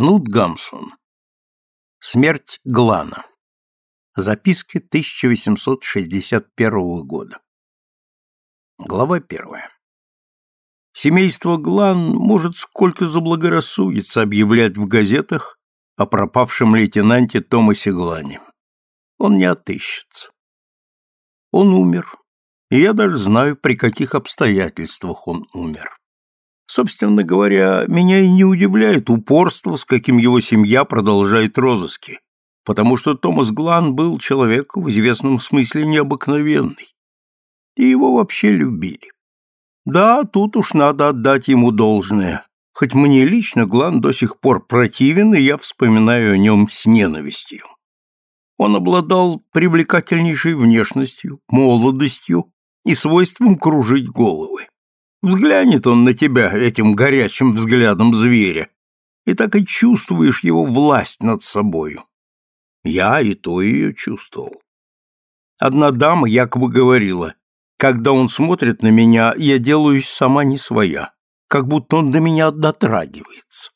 Кнут Гамсун. Смерть Глана. Записки 1861 года. Глава первая. Семейство Глан может сколько заблагорассудится объявлять в газетах о пропавшем лейтенанте Томасе Глане. Он не отыщется. Он умер, и я даже знаю, при каких обстоятельствах он умер. Собственно говоря, меня и не удивляет упорство, с каким его семья продолжает розыски, потому что Томас Глан был человек в известном смысле необыкновенный. И его вообще любили. Да, тут уж надо отдать ему должное. Хоть мне лично Глан до сих пор противен, и я вспоминаю о нем с ненавистью. Он обладал привлекательнейшей внешностью, молодостью и свойством кружить головы. Взглянет он на тебя этим горячим взглядом зверя, и так и чувствуешь его власть над собою. Я и то ее чувствовал. Одна дама якобы говорила, когда он смотрит на меня, я делаюсь сама не своя, как будто он до меня дотрагивается.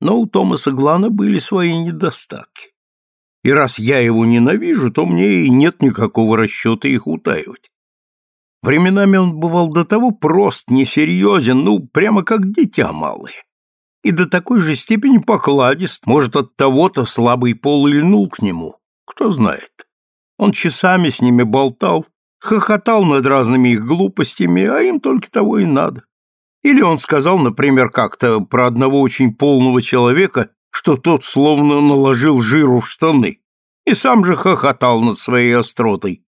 Но у Томаса Глана были свои недостатки. И раз я его ненавижу, то мне и нет никакого расчета их утаивать. Временами он бывал до того прост, несерьезен, ну, прямо как дитя малое. И до такой же степени покладист, может, от того-то слабый пол и льнул к нему, кто знает. Он часами с ними болтал, хохотал над разными их глупостями, а им только того и надо. Или он сказал, например, как-то про одного очень полного человека, что тот словно наложил жиру в штаны, и сам же хохотал над своей остротой.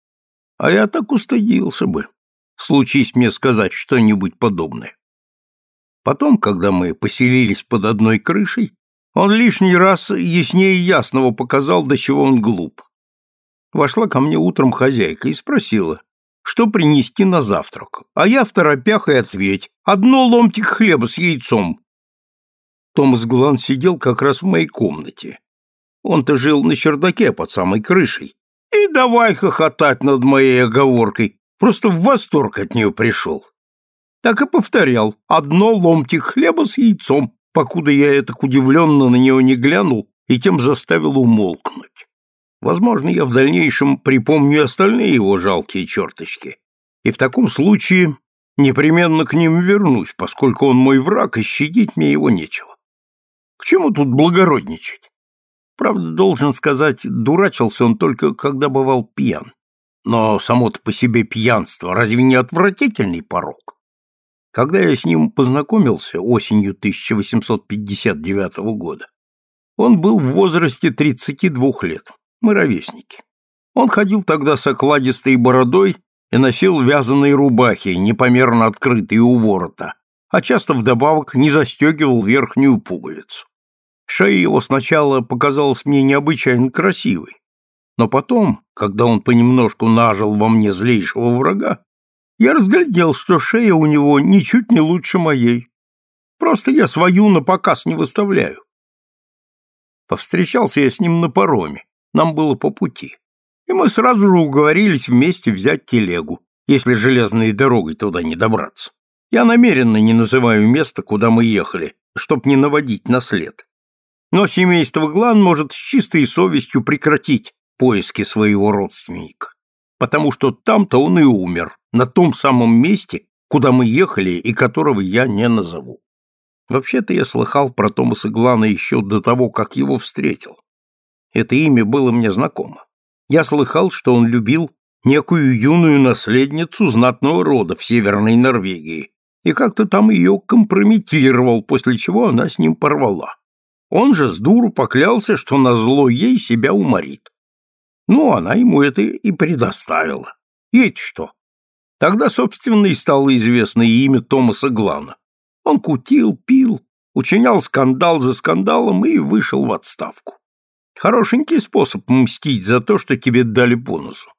А я так устыдился бы случись мне сказать что-нибудь подобное. Потом, когда мы поселились под одной крышей, он лишний раз яснее ясного показал, до чего он глуп. Вошла ко мне утром хозяйка и спросила, что принести на завтрак, а я в торопях и ответь, одно ломтик хлеба с яйцом. Томас Глан сидел как раз в моей комнате. Он-то жил на чердаке под самой крышей. И давай хохотать над моей оговоркой, Просто в восторг от нее пришел. Так и повторял. Одно ломтик хлеба с яйцом, покуда я так удивленно на него не глянул и тем заставил умолкнуть. Возможно, я в дальнейшем припомню остальные его жалкие черточки. И в таком случае непременно к ним вернусь, поскольку он мой враг, и щадить мне его нечего. К чему тут благородничать? Правда, должен сказать, дурачился он только, когда бывал пьян. Но само-то по себе пьянство разве не отвратительный порог? Когда я с ним познакомился осенью 1859 года, он был в возрасте 32 лет, мы ровесники. Он ходил тогда с окладистой бородой и носил вязаные рубахи, непомерно открытые у ворота, а часто вдобавок не застегивал верхнюю пуговицу. Шея его сначала показалась мне необычайно красивой, но потом, когда он понемножку нажил во мне злейшего врага, я разглядел, что шея у него ничуть не лучше моей. Просто я свою на показ не выставляю. Повстречался я с ним на пароме, нам было по пути. И мы сразу же уговорились вместе взять телегу, если железной дорогой туда не добраться. Я намеренно не называю место, куда мы ехали, чтоб не наводить на след. Но семейство Глан может с чистой совестью прекратить поиски своего родственника, потому что там-то он и умер, на том самом месте, куда мы ехали и которого я не назову. Вообще-то я слыхал про Томаса Глана еще до того, как его встретил. Это имя было мне знакомо. Я слыхал, что он любил некую юную наследницу знатного рода в Северной Норвегии и как-то там ее компрометировал, после чего она с ним порвала. Он же с дуру поклялся, что на зло ей себя уморит. Ну, она ему это и предоставила. Ведь что? Тогда, собственно, и стало известно имя Томаса Глана. Он кутил, пил, учинял скандал за скандалом и вышел в отставку. Хорошенький способ мстить за то, что тебе дали по носу.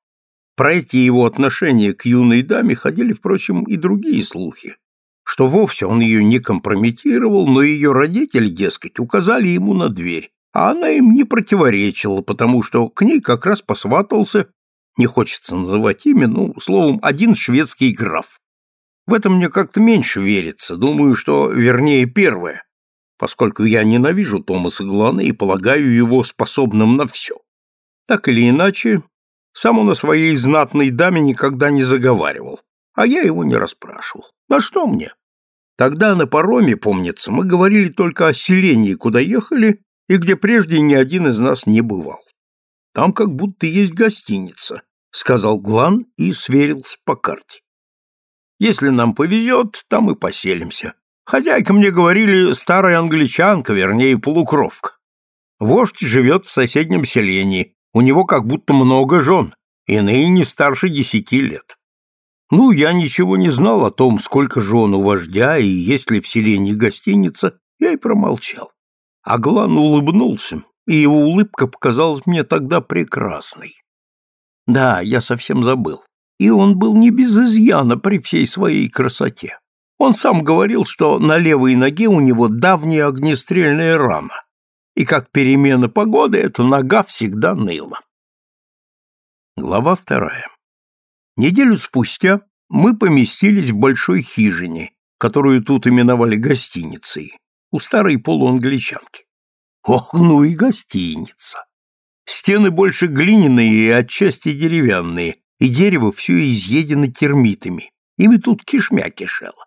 Про эти его отношения к юной даме ходили, впрочем, и другие слухи, что вовсе он ее не компрометировал, но ее родители, дескать, указали ему на дверь, а она им не противоречила, потому что к ней как раз посватался, не хочется называть имя, ну, словом, один шведский граф. В этом мне как-то меньше верится, думаю, что вернее первое, поскольку я ненавижу Томаса Глана и полагаю его способным на все. Так или иначе, сам он о своей знатной даме никогда не заговаривал, а я его не расспрашивал. На что мне? Тогда на пароме, помнится, мы говорили только о селении, куда ехали, и где прежде ни один из нас не бывал. Там как будто есть гостиница, сказал Глан и сверился по карте. Если нам повезет, там и поселимся. Хозяйка мне говорили, старая англичанка, вернее, полукровка. Вождь живет в соседнем селении, у него как будто много жен, иные не старше десяти лет. Ну, я ничего не знал о том, сколько жен у вождя и есть ли в селении гостиница, я и промолчал. Аглан улыбнулся, и его улыбка показалась мне тогда прекрасной. Да, я совсем забыл. И он был не без изъяна при всей своей красоте. Он сам говорил, что на левой ноге у него давняя огнестрельная рана, и как перемена погоды эта нога всегда ныла. Глава вторая. Неделю спустя мы поместились в большой хижине, которую тут именовали гостиницей, у старой полуангличанки. Ох, ну и гостиница! Стены больше глиняные и отчасти деревянные, и дерево все изъедено термитами. Ими тут кишмя кишела.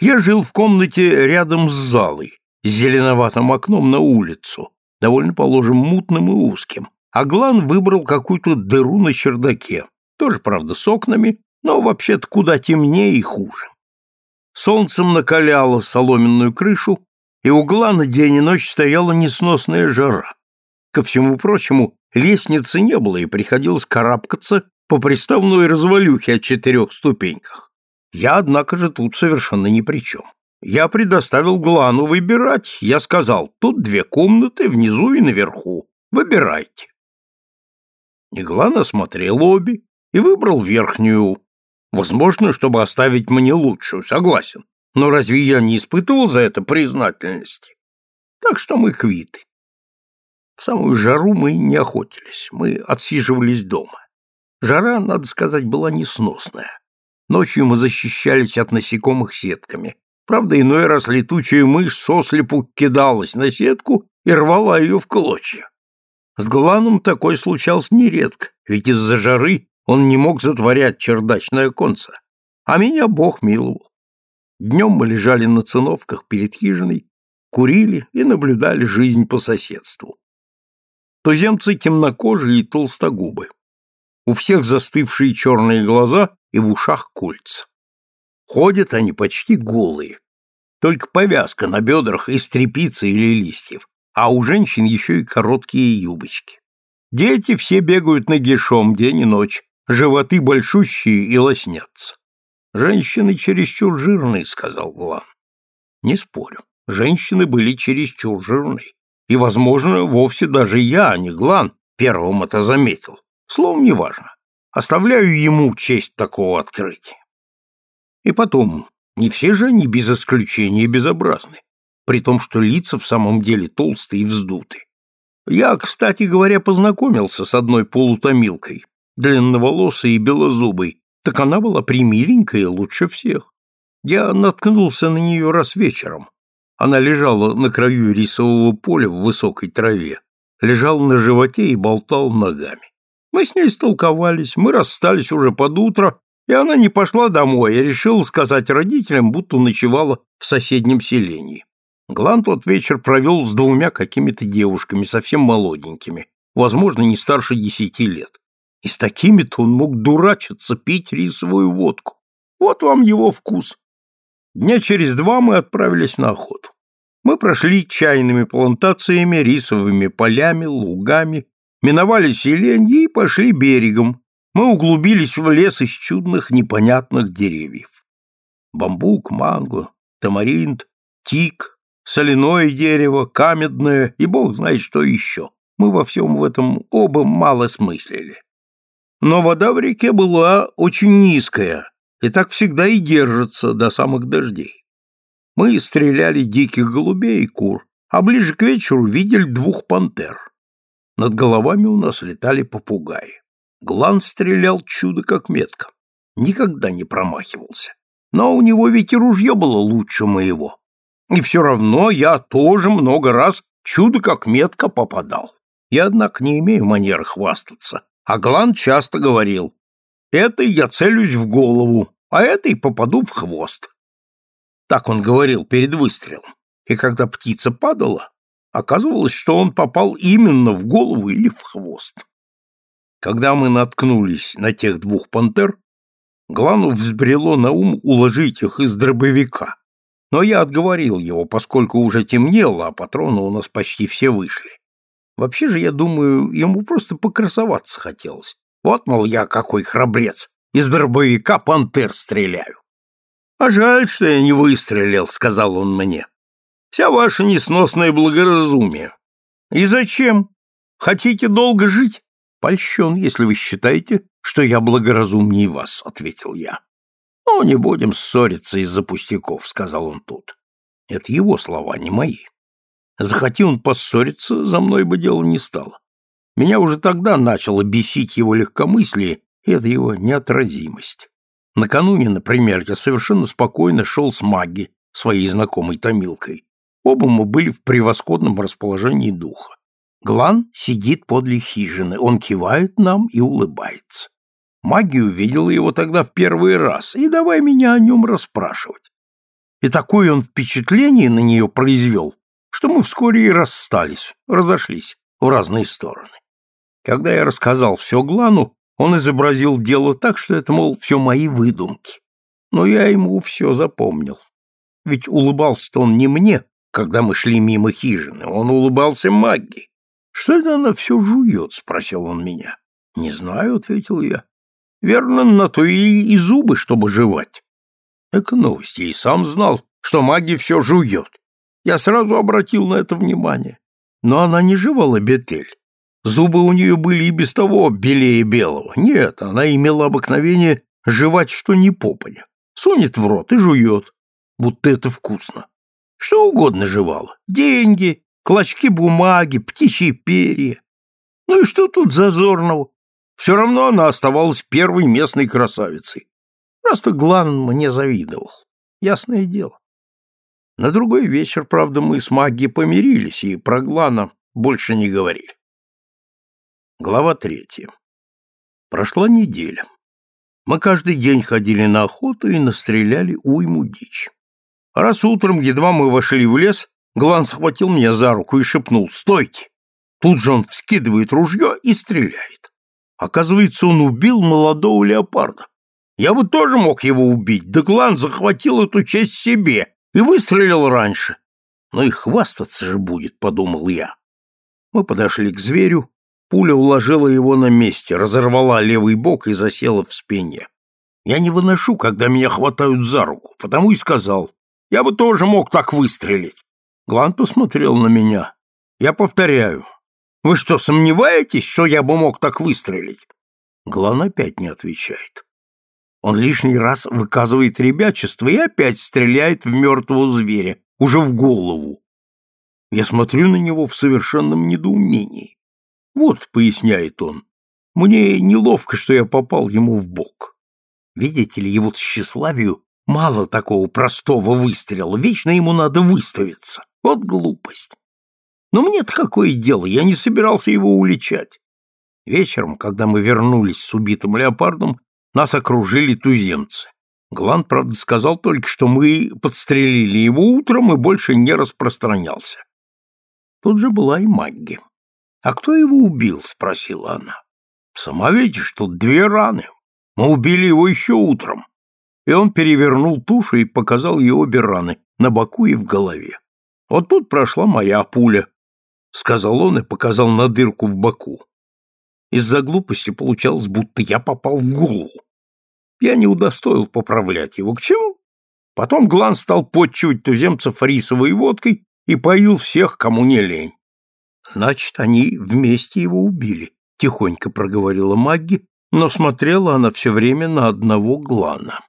Я жил в комнате рядом с залой, с зеленоватым окном на улицу, довольно, положим, мутным и узким, а Глан выбрал какую-то дыру на чердаке, тоже, правда, с окнами, но вообще-то куда темнее и хуже. Солнцем накаляло соломенную крышу, и у Глана день и ночь стояла несносная жара. Ко всему прочему, лестницы не было, и приходилось карабкаться по приставной развалюхе о четырех ступеньках. Я, однако же, тут совершенно ни при чем. Я предоставил Глану выбирать. Я сказал, тут две комнаты, внизу и наверху. Выбирайте. И Глан осмотрел обе и выбрал верхнюю. Возможно, чтобы оставить мне лучшую, согласен. Но разве я не испытывал за это признательности? Так что мы квиты. В самую жару мы не охотились, мы отсиживались дома. Жара, надо сказать, была несносная. Ночью мы защищались от насекомых сетками. Правда, иной раз летучая мышь сослепу кидалась на сетку и рвала ее в клочья. С Гланом такой случался нередко, ведь из-за жары он не мог затворять чердачное конце. А меня Бог миловал. Днем мы лежали на циновках перед хижиной, курили и наблюдали жизнь по соседству. Туземцы темнокожие и толстогубы. У всех застывшие черные глаза и в ушах кольца. Ходят они почти голые, только повязка на бедрах из тряпицы или листьев, а у женщин еще и короткие юбочки. Дети все бегают нагишом день и ночь, животы большущие и лоснятся. Женщины чересчур жирные, сказал Глан. Не спорю, женщины были чересчур жирные. И, возможно, вовсе даже я, а не Глан, первым это заметил. Словом, неважно. Оставляю ему честь такого открытия. И потом, не все же они без исключения безобразны, при том, что лица в самом деле толстые и вздуты. Я, кстати говоря, познакомился с одной полутомилкой, длинноволосой и белозубой, так она была примиленькая лучше всех. Я наткнулся на нее раз вечером. Она лежала на краю рисового поля в высокой траве, лежал на животе и болтал ногами. Мы с ней столковались, мы расстались уже под утро, и она не пошла домой, а решила сказать родителям, будто ночевала в соседнем селении. Глан тот вечер провел с двумя какими-то девушками, совсем молоденькими, возможно, не старше десяти лет. И с такими-то он мог дурачиться, пить рисовую водку. Вот вам его вкус. Дня через два мы отправились на охоту. Мы прошли чайными плантациями, рисовыми полями, лугами, миновали селенье и пошли берегом. Мы углубились в лес из чудных непонятных деревьев. Бамбук, манго, тамаринт, тик, соляное дерево, камедное и бог знает что еще. Мы во всем в этом оба мало смыслили. Но вода в реке была очень низкая, и так всегда и держится до самых дождей. Мы стреляли диких голубей и кур, а ближе к вечеру видели двух пантер. Над головами у нас летали попугаи. Глан стрелял чудо как метко. Никогда не промахивался. Но у него ведь и ружье было лучше моего. И все равно я тоже много раз чудо как метко попадал. Я, однако, не имею манеры хвастаться. А Глан часто говорил, «Этой я целюсь в голову, а этой попаду в хвост». Так он говорил перед выстрелом. И когда птица падала, оказывалось, что он попал именно в голову или в хвост. Когда мы наткнулись на тех двух пантер, Глану взбрело на ум уложить их из дробовика. Но я отговорил его, поскольку уже темнело, а патроны у нас почти все вышли. Вообще же, я думаю, ему просто покрасоваться хотелось. Вот, мол, я какой храбрец, из дробовика пантер стреляю. «А жаль, что я не выстрелил», — сказал он мне. «Вся ваша несносное благоразумие. И зачем? Хотите долго жить? Польщен, если вы считаете, что я благоразумнее вас», — ответил я. «Ну, не будем ссориться из-за пустяков», — сказал он тут. Это его слова, не мои. Захоти он поссориться, за мной бы дело не стало. Меня уже тогда начало бесить его легкомыслие и это его неотразимость. Накануне, например, я совершенно спокойно шел с Маги, своей знакомой Томилкой. Оба мы были в превосходном расположении духа. Глан сидит подле хижины, он кивает нам и улыбается. Маги увидела его тогда в первый раз, и давай меня о нем расспрашивать. И такое он впечатление на нее произвел, что мы вскоре и расстались, разошлись в разные стороны. Когда я рассказал все Глану, он изобразил дело так, что это, мол, все мои выдумки. Но я ему все запомнил. Ведь улыбался-то он не мне, когда мы шли мимо хижины, он улыбался Магги. «Что это она все жует?» — спросил он меня. «Не знаю», — ответил я. «Верно, на то и, и зубы, чтобы жевать». Эка новость, и сам знал, что Магги все жует. Я сразу обратил на это внимание. Но она не жевала бетель. Зубы у нее были и без того белее белого. Нет, она имела обыкновение жевать что ни попадя. Сунет в рот и жует, будто это вкусно. Что угодно жевала. Деньги, клочки бумаги, птичьи перья. Ну и что тут зазорного? Все равно она оставалась первой местной красавицей. Просто Глан мне завидовал. Ясное дело. На другой вечер, правда, мы с Магги помирились и про Глана больше не говорили. Глава третья. Прошла неделя. Мы каждый день ходили на охоту и настреляли уйму дичь. Раз утром, едва мы вошли в лес, Глан схватил меня за руку и шепнул «Стойте!». Тут же он вскидывает ружье и стреляет. Оказывается, он убил молодого леопарда. Я бы тоже мог его убить, да Глан захватил эту честь себе и выстрелил раньше. Но и хвастаться же будет, подумал я. Мы подошли к зверю, пуля уложила его на месте, разорвала левый бок и засела в спине. Я не выношу, когда меня хватают за руку, потому и сказал, я бы тоже мог так выстрелить. Глан посмотрел на меня. Я повторяю, вы что, сомневаетесь, что я бы мог так выстрелить? Глан опять не отвечает. Он лишний раз выказывает ребячество и опять стреляет в мертвого зверя, уже в голову. Я смотрю на него в совершенном недоумении. Вот, поясняет он, мне неловко, что я попал ему в бок. Видите ли, его тщеславию мало такого простого выстрела, вечно ему надо выставиться. Вот глупость. Но мне-то какое дело, я не собирался его уличать. Вечером, когда мы вернулись с убитым леопардом, нас окружили туземцы. Глан, правда, сказал только, что мы подстрелили его утром и больше не распространялся. Тут же была и Магги. «А кто его убил?» — спросила она. «Сама видишь, тут две раны. Мы убили его еще утром». И он перевернул тушу и показал ей обе раны на боку и в голове. «Вот тут прошла моя пуля», — сказал он и показал на дырку в боку. Из-за глупости получалось, будто я попал в голову. Я не удостоил поправлять его. К чему? Потом Глан стал подчивать туземцев рисовой водкой и поил всех, кому не лень. Значит, они вместе его убили, тихонько проговорила Магги, но смотрела она все время на одного Глана.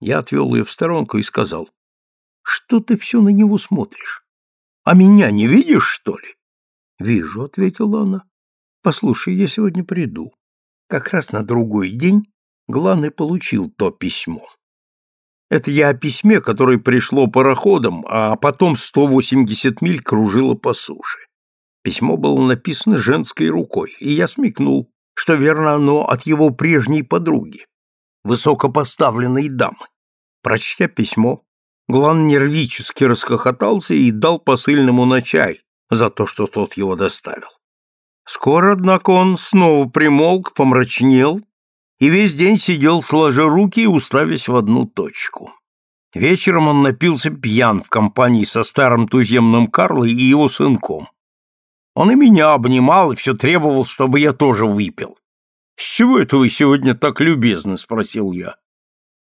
Я отвел ее в сторонку и сказал, что ты все на него смотришь? А меня не видишь, что ли? Вижу, ответила она. Послушай, я сегодня приду. Как раз на другой день Глан и получил то письмо. Это я о письме, которое пришло пароходом, а потом 180 миль кружило по суше. Письмо было написано женской рукой, и я смекнул, что верно оно от его прежней подруги, высокопоставленной дамы. Прочтя письмо, Глан нервически расхохотался и дал посыльному на чай за то, что тот его доставил. Скоро, однако, он снова примолк, помрачнел и весь день сидел, сложа руки и уставясь в одну точку. Вечером он напился пьян в компании со старым туземным Карлой и его сынком. Он и меня обнимал и все требовал, чтобы я тоже выпил. «С чего это вы сегодня так любезны?» — спросил я.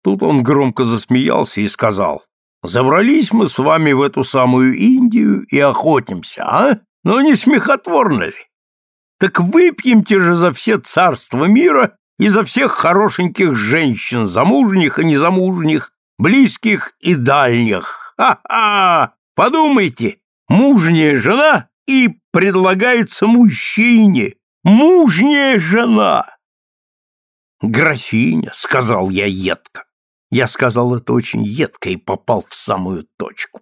Тут он громко засмеялся и сказал, «Забрались мы с вами в эту самую Индию и охотимся, а? Ну не смехотворно ли? Так выпьемте же за все царства мира и за всех хорошеньких женщин, замужних и незамужних, близких и дальних. Ха-ха! Подумайте, мужняя жена и предлагается мужчине. Мужняя жена! Графиня, сказал я едко. Я сказал это очень едко и попал в самую точку.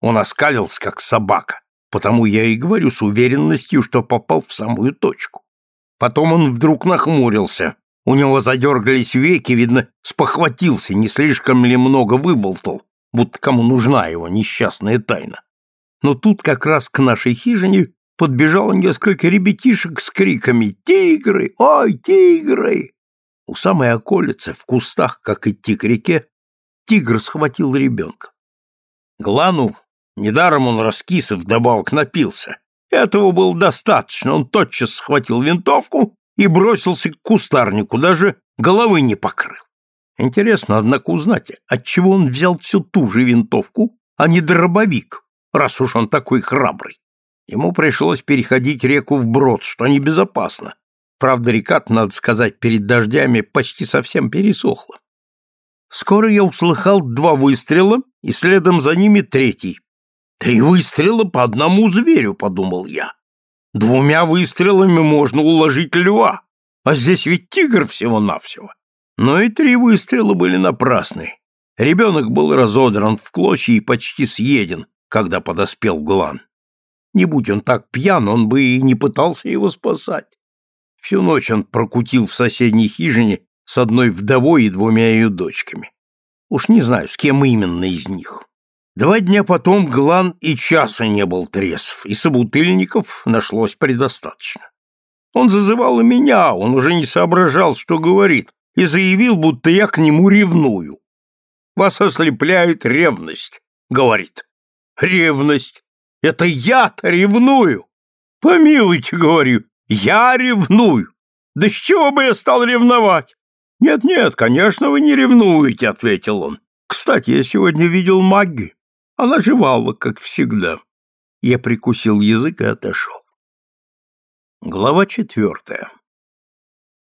Он оскалился, как собака, потому я и говорю с уверенностью, что попал в самую точку. Потом он вдруг нахмурился. У него задергались веки, видно, спохватился, не слишком ли много выболтал, будто кому нужна его несчастная тайна. Но тут как раз к нашей хижине подбежало несколько ребятишек с криками «Тигры! Ой, тигры!». У самой околицы, в кустах, как идти к реке, тигр схватил ребенка. Глану, недаром он раскис и вдобавок напился. Этого было достаточно, он тотчас схватил винтовку и бросился к кустарнику, даже головы не покрыл. Интересно, однако, узнать, отчего он взял всю ту же винтовку, а не дробовик, раз уж он такой храбрый. Ему пришлось переходить реку вброд, что небезопасно. Правда, река, надо сказать, перед дождями почти совсем пересохла. Скоро я услыхал два выстрела, и следом за ними третий. Три выстрела по одному зверю, подумал я. Двумя выстрелами можно уложить льва, а здесь ведь тигр всего-навсего. Но и три выстрела были напрасны. Ребенок был разодран в клочья и почти съеден, когда подоспел Глан. Не будь он так пьян, он бы и не пытался его спасать. Всю ночь он прокутил в соседней хижине с одной вдовой и двумя ее дочками. Уж не знаю, с кем именно из них. Два дня потом Глан и часа не был трезв, и собутыльников нашлось предостаточно. Он зазывал и меня, он уже не соображал, что говорит, и заявил, будто я к нему ревную. «Вас ослепляет ревность», — говорит. «Ревность? Это я-то ревную!» «Помилуйте», — говорю, — «я ревную! Да с чего бы я стал ревновать?» «Нет-нет, конечно, вы не ревнуете», — ответил он. «Кстати, я сегодня видел Магги. Она жевала, как всегда. Я прикусил язык и отошел. Глава четвертая.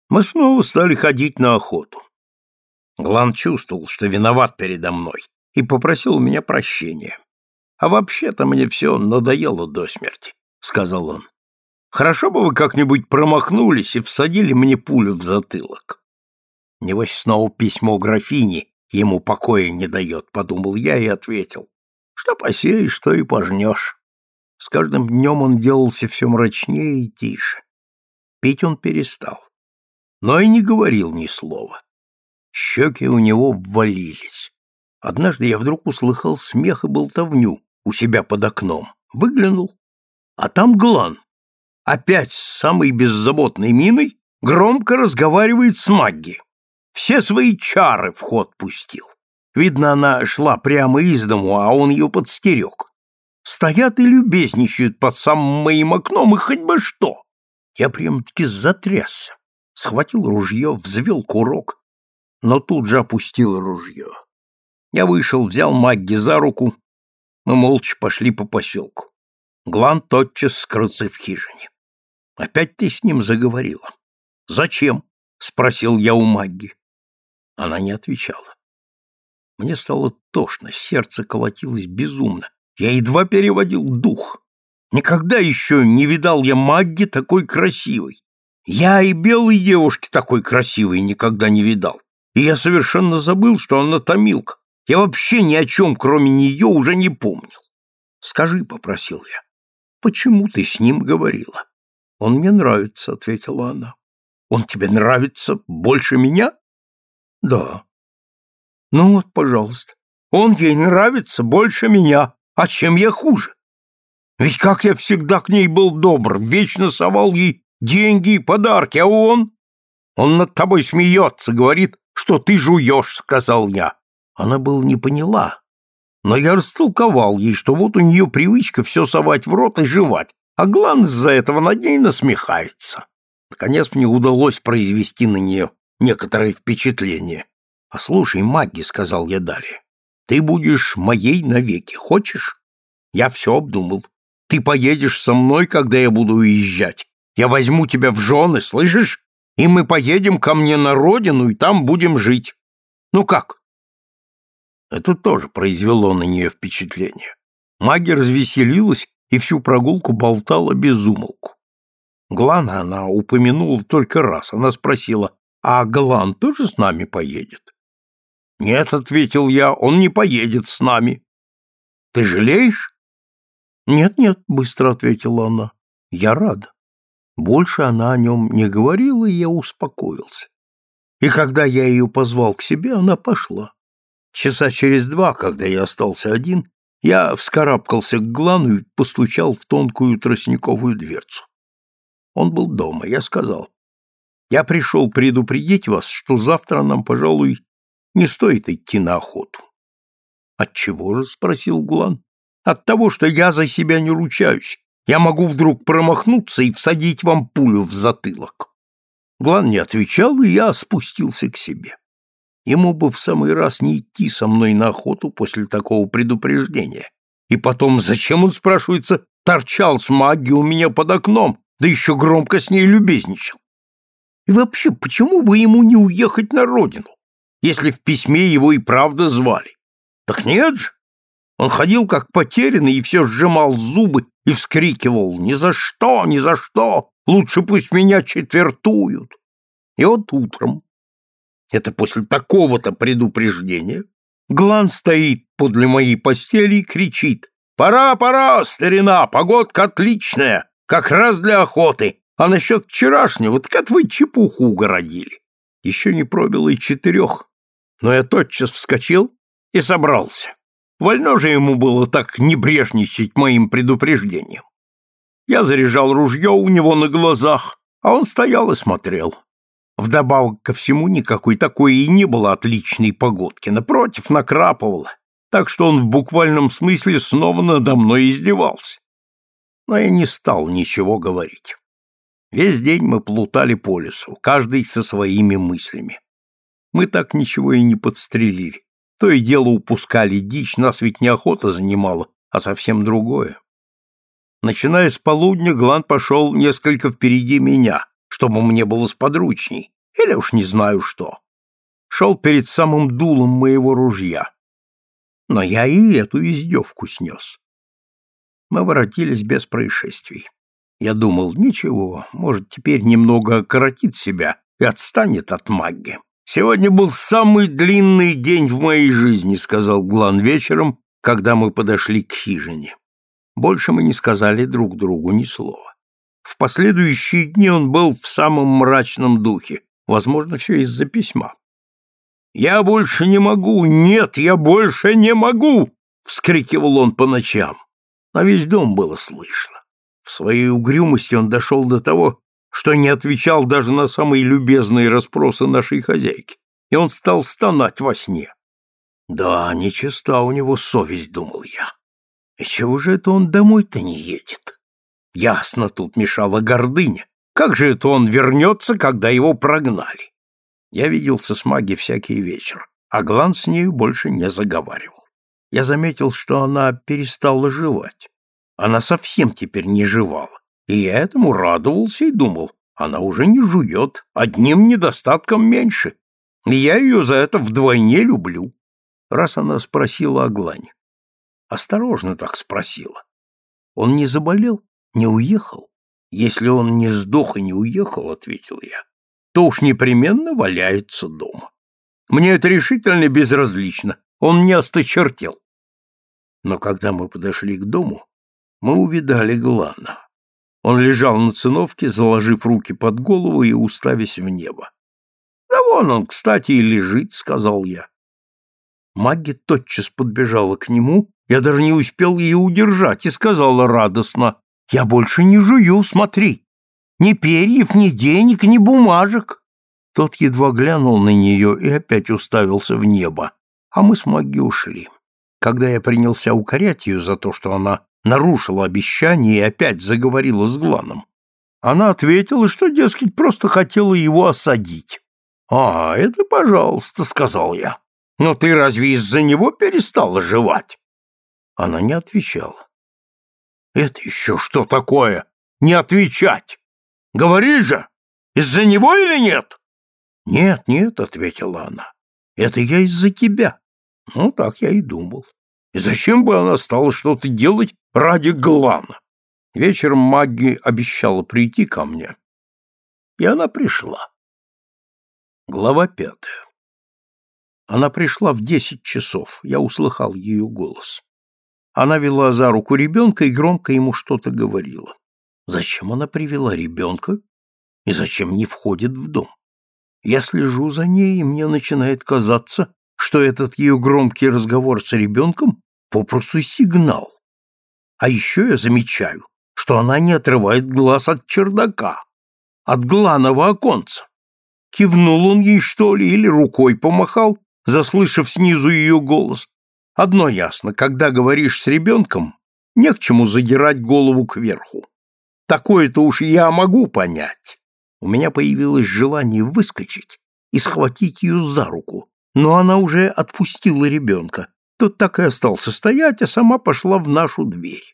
Мы снова стали ходить на охоту. Глан чувствовал, что виноват передо мной, и попросил у меня прощения. «А вообще-то мне все надоело до смерти», — сказал он. «Хорошо бы вы как-нибудь промахнулись и всадили мне пулю в затылок». Небось, снова письмо графини ему покоя не дает, подумал я и ответил. Что посеешь, что и пожнешь. С каждым днем он делался все мрачнее и тише. Пить он перестал, но и не говорил ни слова. Щеки у него ввалились. Однажды я вдруг услыхал смех и болтовню у себя под окном. Выглянул, а там Глан. Опять с самой беззаботной миной громко разговаривает с Магги. Все свои чары в ход пустил. Видно, она шла прямо из дому, а он ее подстерег. Стоят и любезничают под самым моим окном, и хоть бы что. Я прям-таки затрясся. Схватил ружье, взвел курок, но тут же опустил ружье. Я вышел, взял Магги за руку, мы молча пошли по поселку. Глан тотчас скрылся в хижине. «Опять ты с ним заговорила?» «Зачем?» — спросил я у Магги. Она не отвечала. Мне стало тошно, сердце колотилось безумно. Я едва переводил дух. Никогда еще не видал я Магги такой красивой. Я и белой девушки такой красивой никогда не видал. И я совершенно забыл, что она томилка. Я вообще ни о чем, кроме нее, уже не помнил. Скажи, — попросил я, — почему ты с ним говорила? Он мне нравится, — ответила она. Он тебе нравится больше меня? Да. Ну вот, пожалуйста. Он ей нравится больше меня. А чем я хуже? Ведь как я всегда к ней был добр, вечно совал ей деньги и подарки, а он... Он над тобой смеется, говорит, что ты жуешь, сказал я. Она был не поняла, но я растолковал ей, что вот у нее привычка все совать в рот и жевать, а Глан из-за этого над ней насмехается. Наконец мне удалось произвести на нее некоторое впечатление. «Послушай, Магги», — сказал я далее, — «ты будешь моей навеки, хочешь? Я все обдумал. Ты поедешь со мной, когда я буду уезжать. Я возьму тебя в жены, слышишь? И мы поедем ко мне на родину, и там будем жить. Ну как?» Это тоже произвело на нее впечатление. Маги развеселилась и всю прогулку болтала без умолку. Глана она упомянула только раз. Она спросила, а Глан тоже с нами поедет? Нет, ответил я, он не поедет с нами. Ты жалеешь? Нет, нет, быстро ответила она. Я рада. Больше она о нем не говорила, и я успокоился. И когда я ее позвал к себе, она пошла. Часа через два, когда я остался один, я вскарабкался к Глану и постучал в тонкую тростниковую дверцу. Он был дома, я сказал. Я пришел предупредить вас, что завтра нам, пожалуй, не стоит идти на охоту. Отчего же? спросил Глан. От того, что я за себя не ручаюсь. Я могу вдруг промахнуться и всадить вам пулю в затылок. Глан не отвечал, и я спустился к себе. Ему бы в самый раз не идти со мной на охоту после такого предупреждения. И потом, зачем он, спрашивается, торчал с магией у меня под окном, да еще громко с ней любезничал? И вообще, почему бы ему не уехать на родину, если в письме его и правда звали? Так нет же. Он ходил как потерянный и все сжимал зубы и вскрикивал «Ни за что, ни за что! Лучше пусть меня четвертуют!» И вот утром, это после такого-то предупреждения. Глан стоит подле моей постели и кричит. «Пора, пора, старина, погодка отличная, как раз для охоты. А насчет вчерашнего, так это вы чепуху угородили». Еще не пробило и четырех, но я тотчас вскочил и собрался. Вольно же ему было так небрежничать моим предупреждением. Я заряжал ружье у него на глазах, а он стоял и смотрел. Вдобавок ко всему, никакой такой и не было отличной погодки, напротив, накрапывало, так что он в буквальном смысле снова надо мной издевался. Но я не стал ничего говорить. Весь день мы плутали по лесу, каждый со своими мыслями. Мы так ничего и не подстрелили. То и дело упускали дичь, нас ведь не охота занимала, а совсем другое. Начиная с полудня, Глан пошел несколько впереди меня, чтобы мне было сподручней, или уж не знаю что. Шел перед самым дулом моего ружья. Но я и эту издевку снес. Мы воротились без происшествий. Я думал, ничего, может, теперь немного окоротит себя и отстанет от магии. «Сегодня был самый длинный день в моей жизни», — сказал Глан вечером, когда мы подошли к хижине. Больше мы не сказали друг другу ни слова. В последующие дни он был в самом мрачном духе, возможно, все из-за письма. «Я больше не могу! Нет, я больше не могу!» — вскрикивал он по ночам. На весь дом было слышно. В своей угрюмости он дошел до того, что не отвечал даже на самые любезные расспросы нашей хозяйки, и он стал стонать во сне. «Да, нечиста у него совесть», — думал я. «И чего же это он домой-то не едет?» Ясно, тут мешала гордыня. Как же это он вернется, когда его прогнали? Я виделся с Маги всякий вечер, а Глан с нею больше не заговаривал. Я заметил, что она перестала жевать. Она совсем теперь не жевала. И я этому радовался и думал, она уже не жует, одним недостатком меньше. И я ее за это вдвойне люблю. Раз она спросила о Глане. Осторожно так спросила. Он не заболел? Не уехал? Если он не сдох и не уехал, ответил я, то уж непременно валяется дома. Мне это решительно безразлично. Он не осточертел. Но когда мы подошли к дому, мы увидали Глана. Он лежал на циновке, заложив руки под голову и уставясь в небо. «Да вон он, кстати, и лежит», — сказал я. Магги тотчас подбежала к нему, я даже не успел ее удержать, и сказала радостно, «Я больше не жую, смотри. Ни перьев, ни денег, ни бумажек». Тот едва глянул на нее и опять уставился в небо, а мы с Магги ушли. Когда я принялся укорять ее за то, что она нарушила обещание и опять заговорила с Гланом, она ответила, что, дескать, просто хотела его осадить. «А, это пожалуйста», — сказал я. «Но ты разве из-за него перестала жевать?» Она не отвечала. «Это еще что такое? Не отвечать! Говори же, из-за него или нет?» «Нет, нет», — ответила она. «Это я из-за тебя». Ну, так я и думал. И зачем бы она стала что-то делать ради Глана? Вечером Магги обещала прийти ко мне, и она пришла. Глава пятая. Она пришла в десять часов, я услыхал ее голос. Она вела за руку ребенка и громко ему что-то говорила. Зачем она привела ребенка и зачем не входит в дом? Я слежу за ней, и мне начинает казаться, что этот ее громкий разговор с ребенком попросту сигнал. А еще я замечаю, что она не отрывает глаз от чердака, от гланого оконца. Кивнул он ей, что ли, или рукой помахал, заслышав снизу ее голос. Одно ясно, когда говоришь с ребенком, не к чему задирать голову кверху. Такое-то уж я могу понять. У меня появилось желание выскочить и схватить ее за руку, но она уже отпустила ребенка. Тот так и остался стоять, а сама пошла в нашу дверь.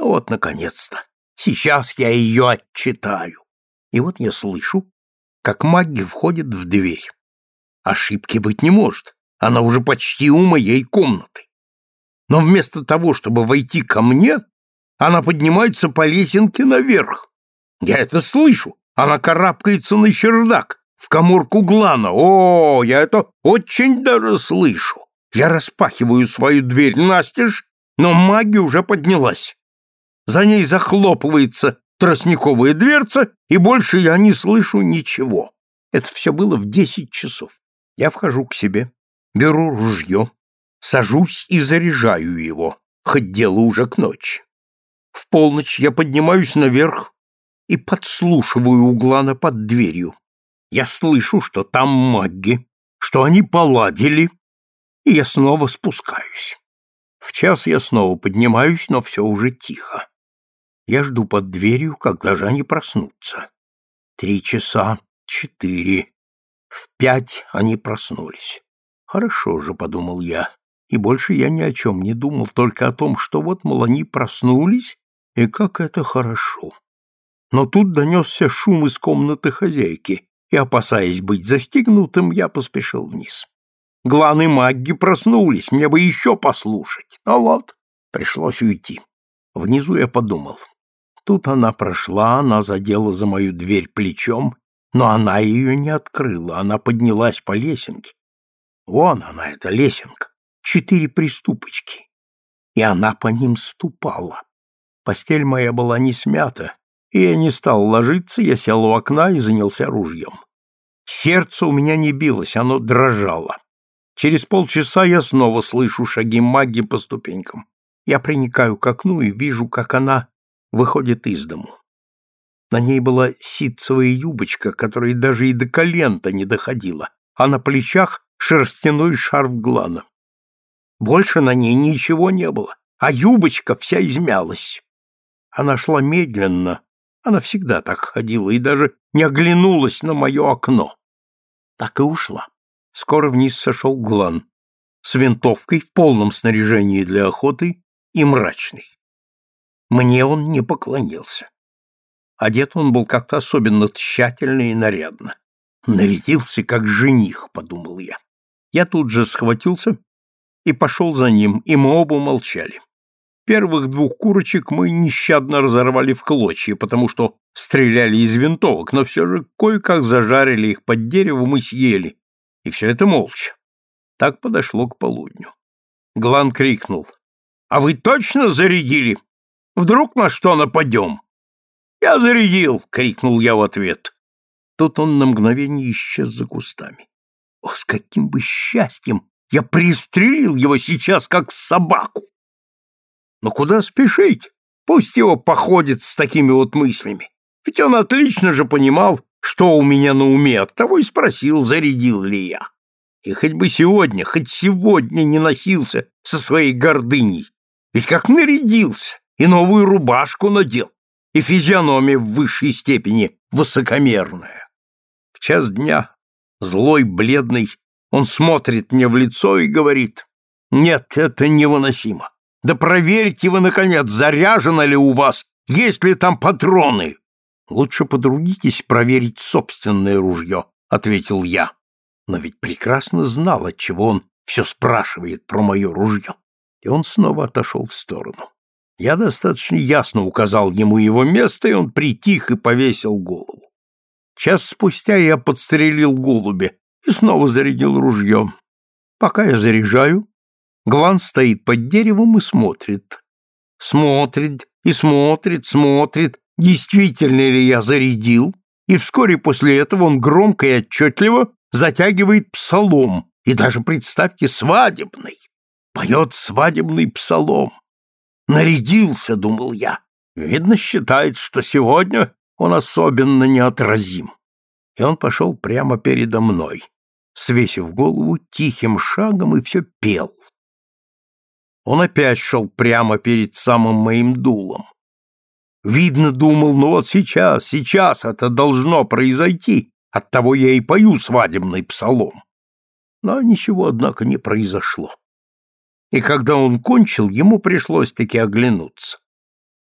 Ну вот, наконец-то. Сейчас я ее отчитаю. И вот я слышу, как Магги входит в дверь. Ошибки быть не может. Она уже почти у моей комнаты. Но вместо того, чтобы войти ко мне, она поднимается по лесенке наверх. Я это слышу. Она карабкается на чердак в коморку Глана. О, я это очень даже слышу. Я распахиваю свою дверь настежь, но маги уже поднялась. За ней захлопывается тростниковая дверца, и больше я не слышу ничего. Это все было в десять часов. Я вхожу к себе, беру ружье, сажусь и заряжаю его, хоть дело уже к ночи. В полночь я поднимаюсь наверх и подслушиваю у Глана под дверью. Я слышу, что там маги, что они поладили, и я снова спускаюсь. В час я снова поднимаюсь, но все уже тихо. Я жду под дверью, когда же они проснутся. Три часа, четыре. В пять они проснулись. Хорошо же, подумал я, и больше я ни о чем не думал, только о том, что вот, мол, они проснулись, и как это хорошо. Но тут донесся шум из комнаты хозяйки, и, опасаясь быть застигнутым, я поспешил вниз. Гланы Магги проснулись, мне бы еще послушать. Но вот, пришлось уйти. Внизу я подумал. Тут она прошла, она задела за мою дверь плечом, но она ее не открыла, она поднялась по лесенке. Вон она, эта лесенка, четыре приступочки. И она по ним ступала. Постель моя была не смята, и я не стал ложиться, я сел у окна и занялся ружьем. Сердце у меня не билось, оно дрожало. Через полчаса я снова слышу шаги маги по ступенькам. Я приникаю к окну и вижу, как она выходит из дому. На ней была ситцевая юбочка, которая даже и до колен-то не доходила, а на плечах шерстяной шарф глана. Больше на ней ничего не было, а юбочка вся измялась. Она шла медленно, она всегда так ходила и даже не оглянулась на мое окно. Так и ушла. Скоро вниз сошел Глан с винтовкой в полном снаряжении для охоты и мрачный. Мне он не поклонился. Одет он был как-то особенно тщательно и нарядно. Нарядился как жених, подумал я. Я тут же схватился и пошел за ним, и мы оба молчали. Первых двух курочек мы нещадно разорвали в клочья, потому что стреляли из винтовок, но все же кое-как зажарили их под деревом и съели, и все это молча. Так подошло к полудню. Глан крикнул. «А вы точно зарядили? Вдруг на что нападем?» «Я зарядил!» — крикнул я в ответ. Тут он на мгновение исчез за кустами. Ох, с каким бы счастьем я пристрелил его сейчас, как собаку! Но куда спешить? Пусть его походит с такими вот мыслями. Ведь он отлично же понимал, что у меня на уме, оттого и спросил, зарядил ли я. И хоть бы сегодня, хоть сегодня не носился со своей гордыней. Ведь как нарядился, и новую рубашку надел, и физиономия в высшей степени высокомерная. В час дня, злой, бледный, он смотрит мне в лицо и говорит, «Нет, это невыносимо. Да проверьте вы, наконец, заряжено ли у вас, есть ли там патроны». «Лучше потрудитесь проверить собственное ружье», — ответил я но ведь прекрасно знал, от чего он все спрашивает про мое ружье. И он снова отошел в сторону. Я достаточно ясно указал ему его место, и он притих и повесил голову. Час спустя я подстрелил голубя и снова зарядил ружье. Пока я заряжаю, Глан стоит под деревом и смотрит. Смотрит и смотрит, смотрит, действительно ли я зарядил, и вскоре после этого он громко и отчетливо затягивает псалом, и даже, представьте, свадебный. Поет свадебный псалом. Нарядился, думал я. Видно, считает, что сегодня он особенно неотразим. И он пошел прямо передо мной, свесив голову тихим шагом и все пел. Он опять шел прямо перед самым моим дулом. Видно, думал, ну вот сейчас, сейчас это должно произойти, Оттого я и пою свадебный псалом. Но ничего, однако, не произошло. И когда он кончил, ему пришлось таки оглянуться.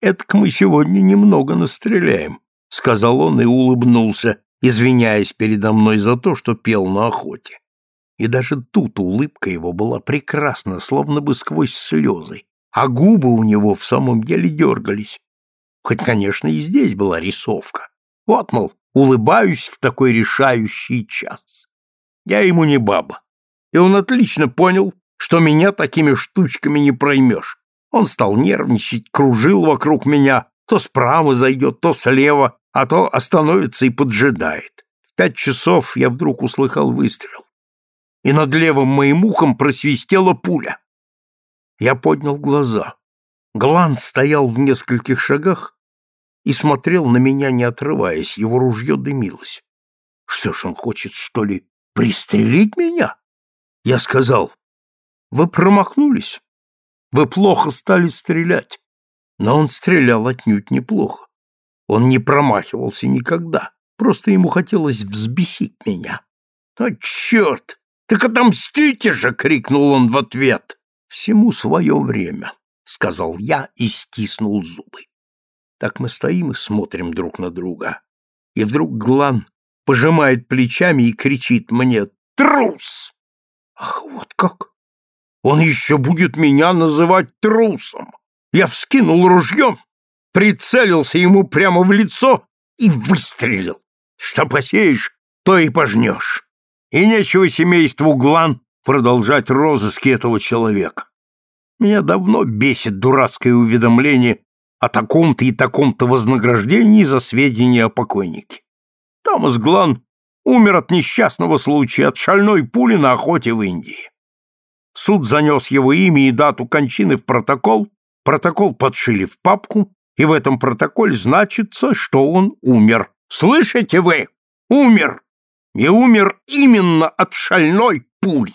«Этак мы сегодня немного настреляем», — сказал он и улыбнулся, извиняясь передо мной за то, что пел на охоте. И даже тут улыбка его была прекрасна, словно бы сквозь слезы, а губы у него в самом деле дергались. Хоть, конечно, и здесь была рисовка. Вот, мол, улыбаюсь в такой решающий час. Я ему не баба. И он отлично понял, что меня такими штучками не проймешь. Он стал нервничать, кружил вокруг меня, то справа зайдет, то слева, а то остановится и поджидает. В пять часов я вдруг услыхал выстрел. И над левым моим ухом просвистела пуля. Я поднял глаза. Глан стоял в нескольких шагах и смотрел на меня, не отрываясь, его ружье дымилось. Что ж он хочет, что ли, пристрелить меня? Я сказал, вы промахнулись, вы плохо стали стрелять. Но он стрелял отнюдь неплохо. Он не промахивался никогда, просто ему хотелось взбесить меня. «О, черт! Так отомстите же!» — крикнул он в ответ. «Всему свое время», — сказал я и стиснул зубы. Так мы стоим и смотрим друг на друга. И вдруг Глан пожимает плечами и кричит мне «Трус!» Ах, вот как! Он еще будет меня называть трусом! Я вскинул ружье, прицелился ему прямо в лицо и выстрелил. Что посеешь, то и пожнешь. И нечего семейству Глан продолжать розыски этого человека. Меня давно бесит дурацкое уведомление о таком-то и таком-то вознаграждении за сведения о покойнике. Томас Глан умер от несчастного случая, от шальной пули на охоте в Индии. Суд занес его имя и дату кончины в протокол, протокол подшили в папку, и в этом протоколе значится, что он умер. Слышите вы? Умер! И умер именно от шальной пули.